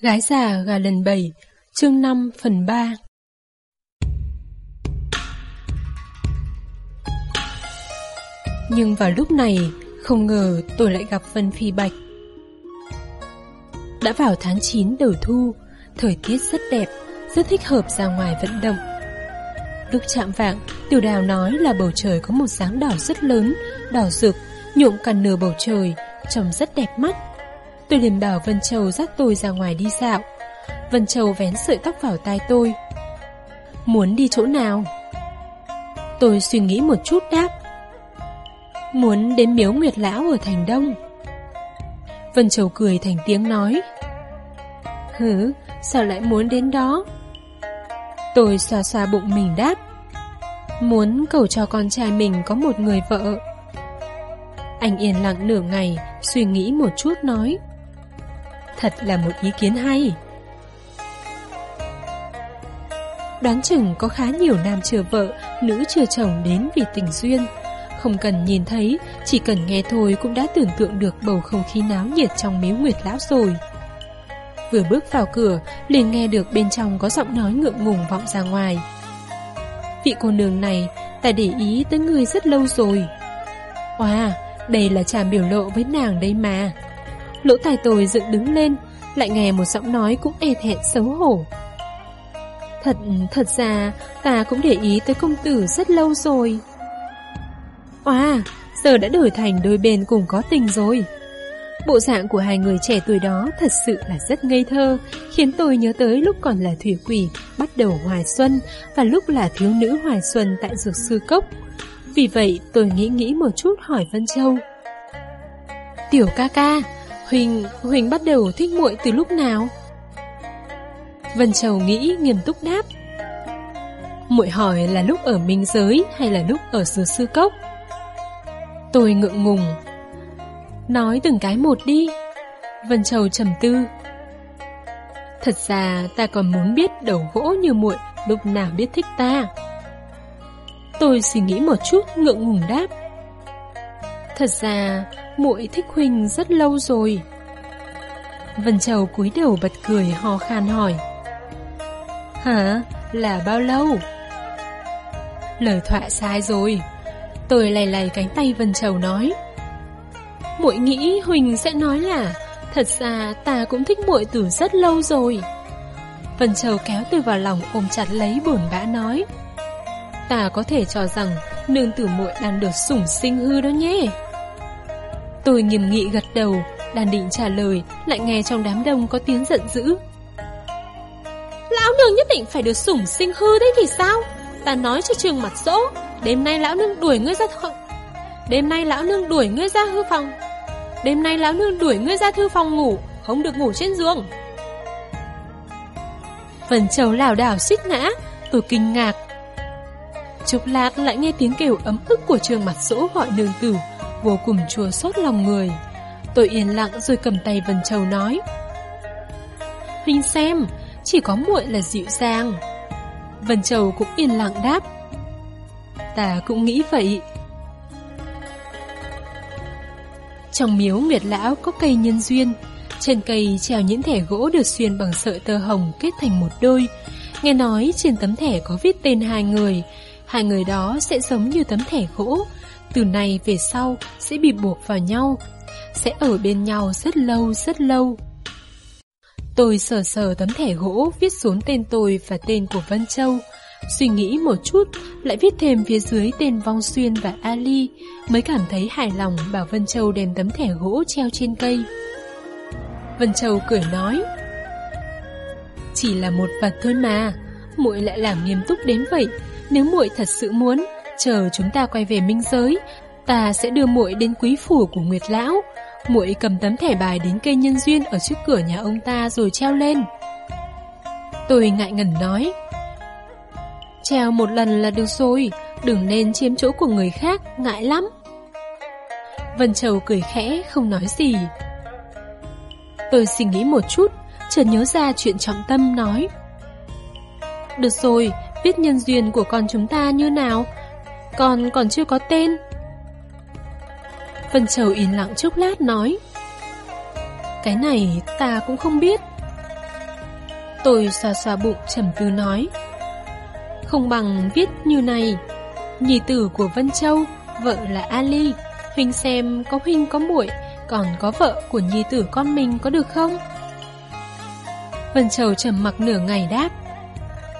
Gái già gà lần 7, chương 5 phần 3 Nhưng vào lúc này, không ngờ tôi lại gặp Vân Phi Bạch. Đã vào tháng 9 đầu thu, thời tiết rất đẹp, rất thích hợp ra ngoài vận động. Lúc chạm vạng, tiểu đào nói là bầu trời có một dáng đỏ rất lớn, đỏ rực, nhuộm cả nửa bầu trời, trông rất đẹp mắt. Tôi liền bảo Vân Châu dắt tôi ra ngoài đi dạo. Vân Châu vén sợi tóc vào tai tôi. Muốn đi chỗ nào? Tôi suy nghĩ một chút đáp. Muốn đến miếu Nguyệt Lão ở Thành Đông. Vân Châu cười thành tiếng nói. Hứ, sao lại muốn đến đó? Tôi xoa xoa bụng mình đáp. Muốn cầu cho con trai mình có một người vợ. Anh yên lặng nửa ngày, suy nghĩ một chút nói. Thật là một ý kiến hay. Đoán chừng có khá nhiều nam chưa vợ, nữ chưa chồng đến vì tình duyên. Không cần nhìn thấy, chỉ cần nghe thôi cũng đã tưởng tượng được bầu không khí náo nhiệt trong miếu nguyệt lão rồi. Vừa bước vào cửa, liền nghe được bên trong có giọng nói ngượng ngùng vọng ra ngoài. Vị cô nương này, ta để ý tới người rất lâu rồi. Wow, đây là trà biểu lộ với nàng đây mà. Lỗ tài tôi dựng đứng lên, lại nghe một giọng nói cũng e thẹn xấu hổ. Thật, thật ra, ta cũng để ý tới công tử rất lâu rồi. À, giờ đã đổi thành đôi bên cùng có tình rồi. Bộ dạng của hai người trẻ tuổi đó thật sự là rất ngây thơ, khiến tôi nhớ tới lúc còn là thủy quỷ, bắt đầu hoài xuân, và lúc là thiếu nữ hoài xuân tại dược sư cốc. Vì vậy tôi nghĩ nghĩ một chút hỏi Vân Châu. Tiểu ca ca, Huỳnh, Huỳnh bắt đầu thích muội từ lúc nào? Vân Châu nghĩ nghiêm túc đáp. Muội hỏi là lúc ở Minh Giới hay là lúc ở Sư Sư Cốc? Tôi ngượng ngùng, Nói từng cái một đi Vân Châu trầm tư Thật ra ta còn muốn biết đầu gỗ như muội lúc nào biết thích ta Tôi suy nghĩ một chút ngượng ngùng đáp Thật ra, muội thích huỳnh rất lâu rồi. Vân Châu cúi đầu bật cười ho khan hỏi. Hả? Là bao lâu? Lời thoại sai rồi. Tôi lầy lầy cánh tay Vân Châu nói. Muội nghĩ Huỳnh sẽ nói là, Thật ra ta cũng thích muội từ rất lâu rồi. Vân Châu kéo tôi vào lòng ôm chặt lấy buồn bã nói. Ta có thể cho rằng nương tử muội đang được sủng sinh hư đó nhé. Tôi nghiêm nghị gật đầu Đang định trả lời Lại nghe trong đám đông có tiếng giận dữ. Lão nương nhất định phải được sủng sinh hư đấy thì sao? Ta nói cho trường mặt dỗ Đêm nay lão nương đuổi ngươi ra không Đêm nay lão nương đuổi ngươi ra hư phòng. Đêm nay lão nương đuổi ngươi ra thư phòng ngủ Không được ngủ trên giường. Vân Châu lảo đảo xích ngã Tôi kinh ngạc. Chốc lát lại nghe tiếng kêu ấm ức của trường mặt dỗ gọi nương tử Vô cùng chua xót lòng người. Tôi yên lặng rồi cầm tay Vân Châu nói. Huynh xem Chỉ có muội là dịu dàng. Vân Châu cũng yên lặng đáp. Ta cũng nghĩ vậy. Trong miếu Nguyệt Lão có cây nhân duyên, trên cây treo những thẻ gỗ được xuyên bằng sợi tơ hồng kết thành một đôi. Nghe nói trên tấm thẻ có viết tên hai người, hai người đó sẽ giống như tấm thẻ gỗ, từ nay về sau sẽ bị buộc vào nhau, sẽ ở bên nhau rất lâu rất lâu. Tôi sờ sờ tấm thẻ gỗ viết xuống tên tôi và tên của Vân Châu. Suy nghĩ một chút, lại viết thêm phía dưới tên Vong Xuyên và Ali, mới cảm thấy hài lòng bảo Vân Châu đem tấm thẻ gỗ treo trên cây. Vân Châu cười nói, Chỉ là một vật thôi mà, muội lại làm nghiêm túc đến vậy, nếu muội thật sự muốn, chờ chúng ta quay về minh giới, ta sẽ đưa muội đến quý phủ của Nguyệt Lão. Muội cầm tấm thẻ bài đến cây nhân duyên ở trước cửa nhà ông ta rồi treo lên. Tôi ngại ngần nói, Treo một lần là được rồi, đừng nên chiếm chỗ của người khác, ngại lắm. Vân Châu cười khẽ, không nói gì. Tôi suy nghĩ một chút, chợt nhớ ra chuyện trọng tâm nói. Được rồi, biết nhân duyên của con chúng ta như nào? Con còn chưa có tên. Vân Châu im lặng chốc lát nói. Cái này ta cũng không biết. Tôi xoa xoa bụng trầm tư nói. Không bằng viết như này. Nhi tử của Vân Châu, vợ là Ali. Huynh xem có huynh có muội, còn có vợ của nhi tử con mình có được không? Vân Châu trầm mặc nửa ngày đáp.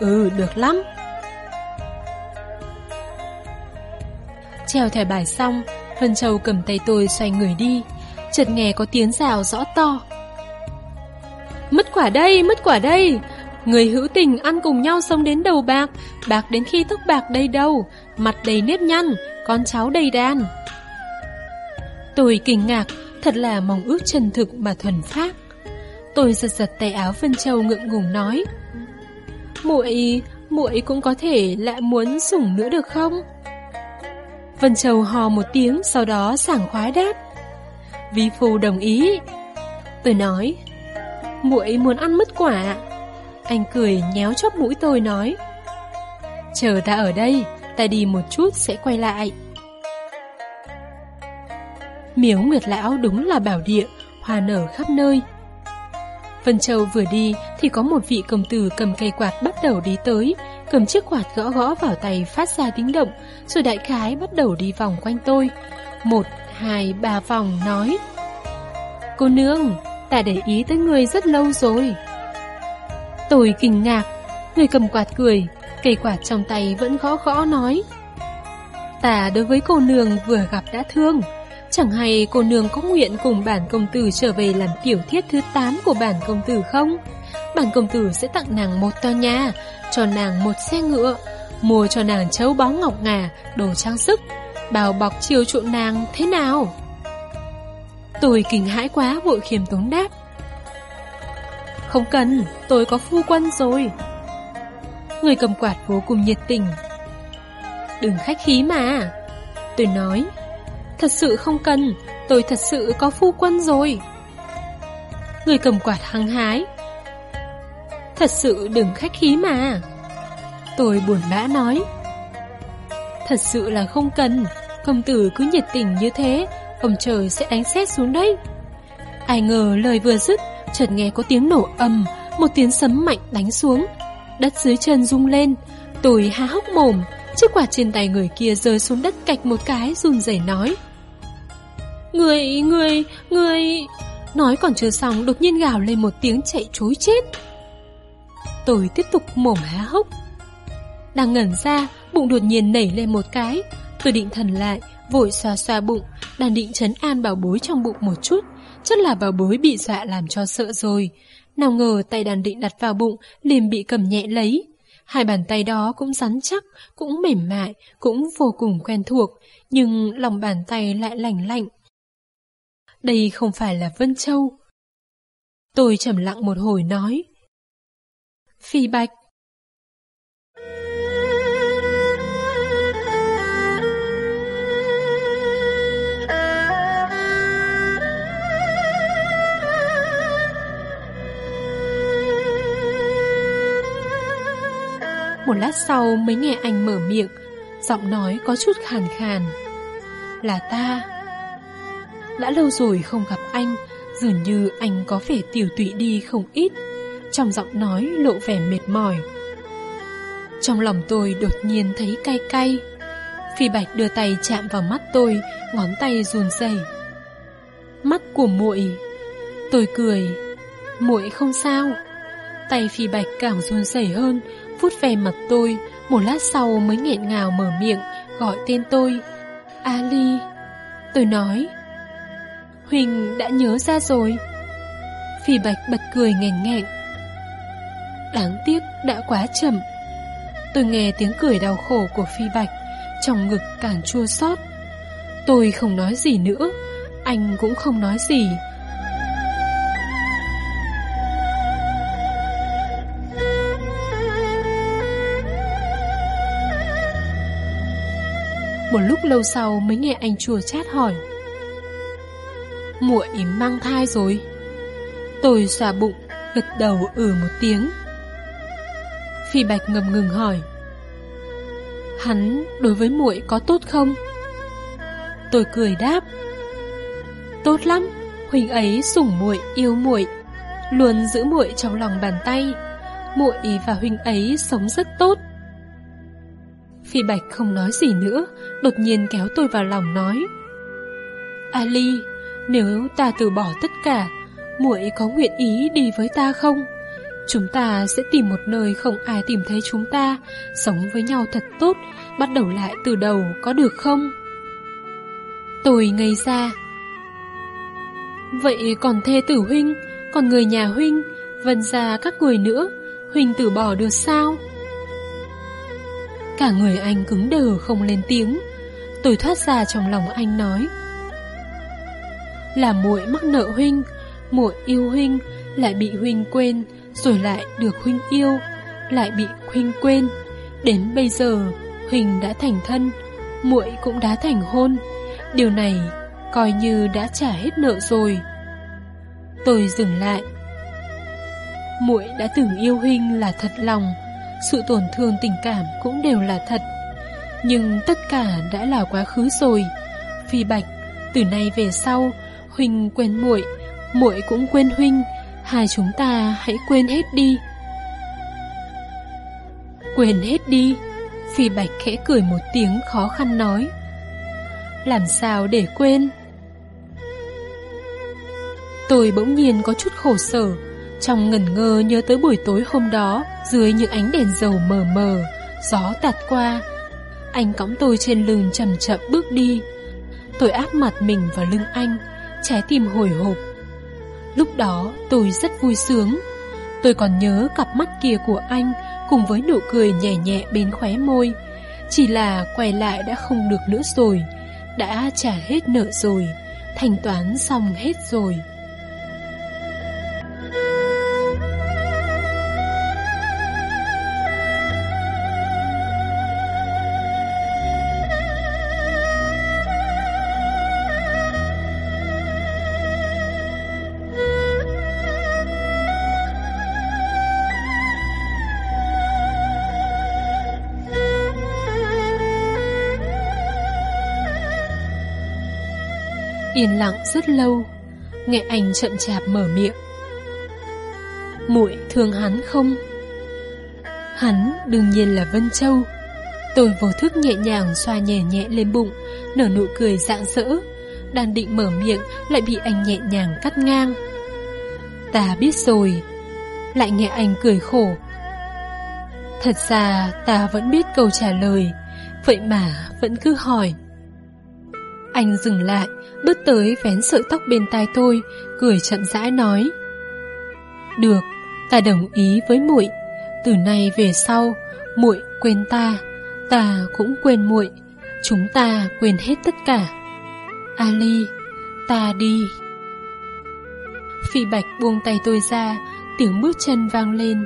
Ừ, được lắm. Treo thẻ bài xong, Vân Châu cầm tay tôi xoay người đi, chợt nghe có tiếng rào rõ to. Mất quả đây, mất quả đây, người hữu tình ăn cùng nhau sống đến đầu bạc, bạc đến khi tóc bạc đầy đầu, mặt đầy nếp nhăn, con cháu đầy đàn. Tôi kinh ngạc, thật là mong ước chân thực mà thuần phát. Tôi giật giật tay áo Vân Châu ngượng ngùng nói. Muội, muội cũng có thể lại muốn sủng nữa được không? Vân Châu hò một tiếng sau đó sảng khoái đáp. Vi phu đồng ý. Tôi nói, muội muốn ăn mứt quả. Anh cười nhéo chóp mũi tôi nói. Chờ ta ở đây, ta đi một chút sẽ quay lại. Miếu Nguyệt Lão đúng là bảo địa, hoa nở khắp nơi. Vân Châu vừa đi thì có một vị công tử cầm cây quạt bắt đầu đi tới, cầm chiếc quạt gõ gõ vào tay phát ra tiếng động, rồi đại khái bắt đầu đi vòng quanh tôi. Một, hai, ba vòng nói Cô nương, ta để ý tới người rất lâu rồi. Tôi kinh ngạc, người cầm quạt cười, cây quạt trong tay vẫn gõ gõ nói Ta đối với cô nương vừa gặp đã thương, chẳng hay cô nương có nguyện cùng bản công tử trở về làm tiểu thiết thứ 8 của bản công tử không? Bản công tử sẽ tặng nàng một tòa nhà, cho nàng một xe ngựa, mua cho nàng châu báu ngọc ngà, đồ trang sức, bào bọc chiều chuộng nàng thế nào? Tôi kinh hãi quá vội khiêm tốn đáp. Không cần, tôi có phu quân rồi. Người cầm quạt vô cùng nhiệt tình. Đừng khách khí mà. Tôi nói, thật sự không cần, tôi thật sự có phu quân rồi. Người cầm quạt hăng hái. Thật sự đừng khách khí mà. Tôi buồn bã nói. Thật sự là không cần, công tử cứ nhiệt tình như thế, ông trời sẽ đánh xét xuống đấy. Ai ngờ lời vừa dứt, chợt nghe có tiếng nổ ầm, một tiếng sấm mạnh đánh xuống. Đất dưới chân rung lên, tôi há hốc mồm, chiếc quạt trên tay người kia rơi xuống đất cạch một cái run rẩy nói. Người, người, người... Nói còn chưa xong đột nhiên gào lên một tiếng chạy trối chết. Tôi tiếp tục mồm há hốc. Đang ngẩn ra, bụng đột nhiên nảy lên một cái. Tôi định thần lại, vội xoa xoa bụng, đang định chấn an bảo bối trong bụng một chút. Chắc là bảo bối bị dọa làm cho sợ rồi. Nào ngờ tay đàn định đặt vào bụng, liền bị cầm nhẹ lấy. Hai bàn tay đó cũng rắn chắc, cũng mềm mại, cũng vô cùng quen thuộc, nhưng lòng bàn tay lại lành lạnh. Đây không phải là Vân Châu. Tôi trầm lặng một hồi nói. Phi Bạch. Một lát sau mới nghe anh mở miệng, giọng nói có chút khàn khàn. Là ta. Đã lâu rồi không gặp anh, dường như anh có vẻ tiểu tụy đi không ít. Trong giọng nói lộ vẻ mệt mỏi. Trong lòng tôi đột nhiên thấy cay cay. Phi Bạch đưa tay chạm vào mắt tôi, ngón tay run rẩy. Mắt của muội. Tôi cười. Muội không sao. Tay Phi Bạch càng run rẩy hơn, vuốt về mặt tôi, một lát sau mới nghẹn ngào mở miệng, gọi tên tôi. Ali. Tôi nói. Huỳnh đã nhớ ra rồi. Phi Bạch bật cười nghẹn nghẹn. Đáng tiếc đã quá chậm. Tôi nghe tiếng cười đau khổ của Phi Bạch, trong ngực càng chua xót. Tôi không nói gì nữa, anh cũng không nói gì. Một lúc lâu sau mới nghe anh chùa chát hỏi muội mang thai rồi Tôi xòa bụng Gật đầu ừ một tiếng Phi Bạch ngầm ngừng hỏi Hắn đối với muội có tốt không? Tôi cười đáp Tốt lắm Huynh ấy sủng muội yêu muội Luôn giữ muội trong lòng bàn tay muội và huynh ấy sống rất tốt. Phi Bạch không nói gì nữa, đột nhiên kéo tôi vào lòng nói. Ali, nếu ta từ bỏ tất cả, muội có nguyện ý đi với ta không? Chúng ta sẽ tìm một nơi không ai tìm thấy chúng ta, sống với nhau thật tốt, bắt đầu lại từ đầu có được không? Tôi ngây ra. Vậy còn thê tử huynh, còn người nhà huynh, vân ra các người nữa, huynh từ bỏ được sao? Cả người anh cứng đờ không lên tiếng, tôi thoát ra trong lòng anh nói. Là muội mắc nợ huynh, muội yêu huynh, lại bị huynh quên, rồi lại được huynh yêu, lại bị huynh quên. Đến bây giờ, huynh đã thành thân, muội cũng đã thành hôn. Điều này coi như đã trả hết nợ rồi. Tôi dừng lại. Muội đã từng yêu huynh là thật lòng, sự tổn thương tình cảm cũng đều là thật. Nhưng tất cả đã là quá khứ rồi. Phi Bạch, từ nay về sau, huynh quên muội, muội cũng quên huynh, hai chúng ta hãy quên hết đi. Quên hết đi, Phi Bạch khẽ cười một tiếng khó khăn nói. Làm sao để quên? Tôi bỗng nhiên có chút khổ sở, trong ngẩn ngơ nhớ tới buổi tối hôm đó, dưới những ánh đèn dầu mờ mờ, gió tạt qua. Anh cõng tôi trên lưng chậm chậm bước đi. Tôi áp mặt mình vào lưng anh, trái tim hồi hộp. Lúc đó tôi rất vui sướng. Tôi còn nhớ cặp mắt kia của anh cùng với nụ cười nhẹ nhẹ bên khóe môi. Chỉ là quay lại đã không được nữa rồi, đã trả hết nợ rồi, thanh toán xong hết rồi. Yên lặng rất lâu. Nghe anh chậm chạp mở miệng. Muội thương hắn không? Hắn đương nhiên là Vân Châu. Tôi vô thức nhẹ nhàng xoa nhẹ nhẹ lên bụng, Nở nụ cười rạng rỡ. Đang định mở miệng, Lại bị anh nhẹ nhàng cắt ngang. Ta biết rồi. Lại nghe anh cười khổ. Thật ra ta vẫn biết câu trả lời. Vậy mà vẫn cứ hỏi. Anh dừng lại bước tới vén sợi tóc bên tai tôi, cười chậm rãi nói. Được, ta đồng ý với muội. Từ nay về sau, muội quên ta, ta cũng quên muội. Chúng ta quên hết tất cả. Ali, ta đi. Phi Bạch buông tay tôi ra, tiếng bước chân vang lên.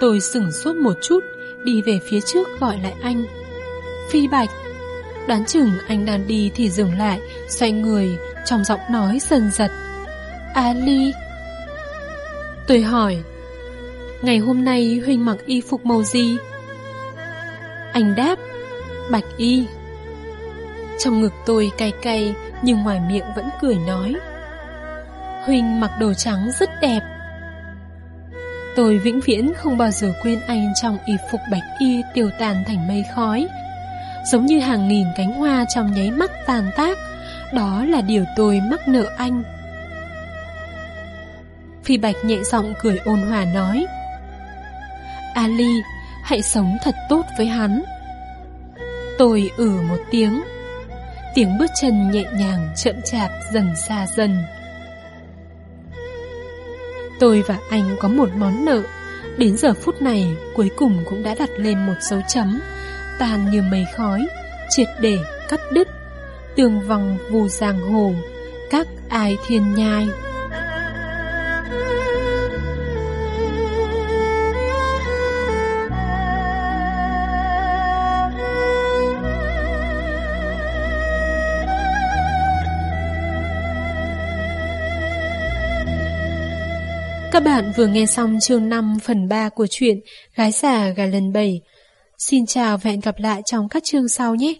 Tôi sửng sốt một chút, đi về phía trước gọi lại anh. Phi Bạch. Đoán chừng anh đang đi thì dừng lại, Xoay người, Trong giọng nói dần giật. Ali. Tôi hỏi, Ngày hôm nay Huynh mặc y phục màu gì? Anh đáp, Bạch y. Trong ngực tôi cay cay, Nhưng ngoài miệng vẫn cười nói Huynh mặc đồ trắng rất đẹp. Tôi vĩnh viễn không bao giờ quên anh trong y phục bạch y tiêu tàn thành mây khói giống như hàng nghìn cánh hoa trong nháy mắt tàn tác. Đó là điều tôi mắc nợ anh. Phi Bạch nhẹ giọng cười ôn hòa nói Ali, hãy sống thật tốt với hắn. Tôi ử một tiếng. Tiếng bước chân nhẹ nhàng chậm chạp dần xa dần. Tôi và anh có một món nợ. Đến giờ phút này cuối cùng cũng đã đặt lên một dấu chấm tan như mây khói, triệt để cắt đứt, tường vòng vù giang hồ, các ai thiên nhai. Các bạn vừa nghe xong chương 5 phần 3 của truyện Gái già gà lần 7 Xin chào và hẹn gặp lại trong các chương sau nhé!